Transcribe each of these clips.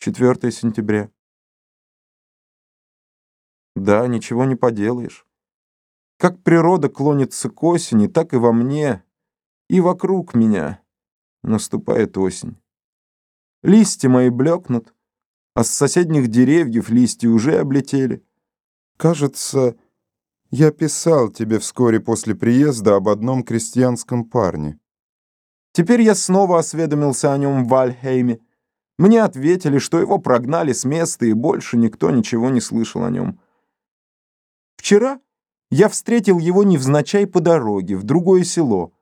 4 сентября. Да, ничего не поделаешь. Как природа клонится к осени, так и во мне, и вокруг меня наступает осень. Листья мои блекнут, а с соседних деревьев листья уже облетели. Кажется, я писал тебе вскоре после приезда об одном крестьянском парне. Теперь я снова осведомился о нем в Вальхейме. Мне ответили, что его прогнали с места, и больше никто ничего не слышал о нем. Вчера я встретил его невзначай по дороге, в другое село.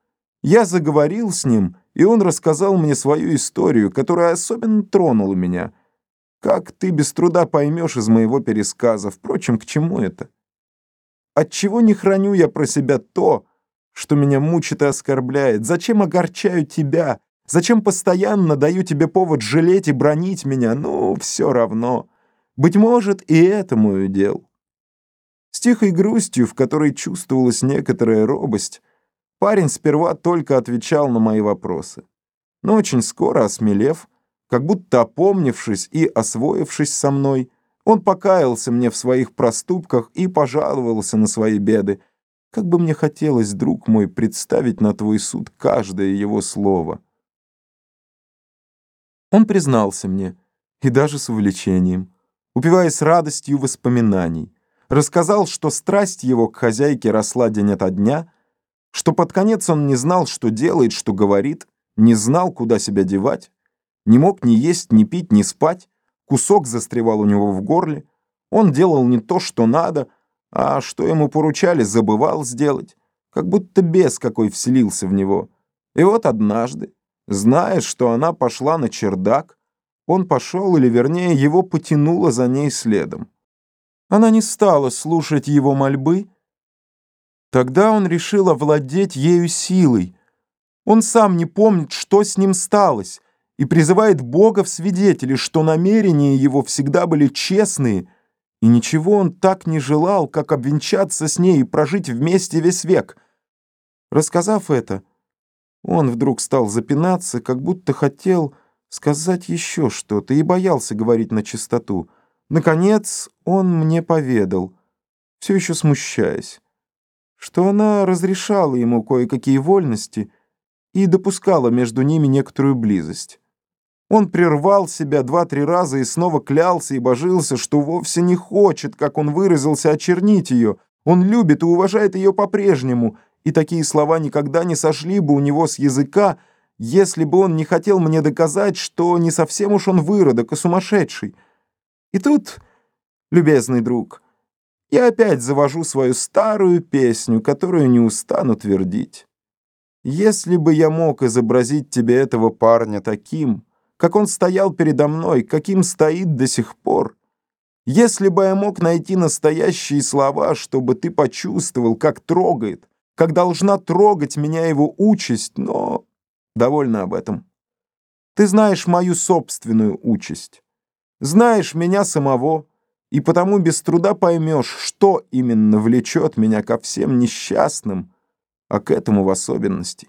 Я заговорил с ним, и он рассказал мне свою историю, которая особенно тронула меня. Как ты без труда поймешь из моего пересказа, впрочем, к чему это? Отчего не храню я про себя то, что меня мучит и оскорбляет? Зачем огорчаю тебя? Зачем постоянно даю тебе повод жалеть и бронить меня? Ну, все равно. Быть может, и это мой удел. С тихой грустью, в которой чувствовалась некоторая робость, парень сперва только отвечал на мои вопросы. Но очень скоро, осмелев, как будто опомнившись и освоившись со мной, он покаялся мне в своих проступках и пожаловался на свои беды. Как бы мне хотелось, друг мой, представить на твой суд каждое его слово. Он признался мне, и даже с увлечением, упиваясь радостью воспоминаний. Рассказал, что страсть его к хозяйке росла день ото дня, что под конец он не знал, что делает, что говорит, не знал, куда себя девать, не мог ни есть, ни пить, ни спать, кусок застревал у него в горле, он делал не то, что надо, а что ему поручали, забывал сделать, как будто бес какой вселился в него. И вот однажды, Зная, что она пошла на чердак, он пошел, или вернее, его потянуло за ней следом. Она не стала слушать его мольбы. Тогда он решил овладеть ею силой. Он сам не помнит, что с ним сталось, и призывает Бога в свидетели, что намерения его всегда были честные, и ничего он так не желал, как обвенчаться с ней и прожить вместе весь век. Рассказав это, он вдруг стал запинаться, как будто хотел сказать еще что-то и боялся говорить на чистоту. Наконец он мне поведал, все еще смущаясь, что она разрешала ему кое-какие вольности и допускала между ними некоторую близость. Он прервал себя два-три раза и снова клялся и божился, что вовсе не хочет, как он выразился, очернить ее. Он любит и уважает ее по-прежнему — и такие слова никогда не сошли бы у него с языка, если бы он не хотел мне доказать, что не совсем уж он выродок и сумасшедший. И тут, любезный друг, я опять завожу свою старую песню, которую не устану твердить. Если бы я мог изобразить тебе этого парня таким, как он стоял передо мной, каким стоит до сих пор, если бы я мог найти настоящие слова, чтобы ты почувствовал, как трогает, как должна трогать меня его участь, но довольно об этом. Ты знаешь мою собственную участь, знаешь меня самого, и потому без труда поймешь, что именно влечет меня ко всем несчастным, а к этому в особенности.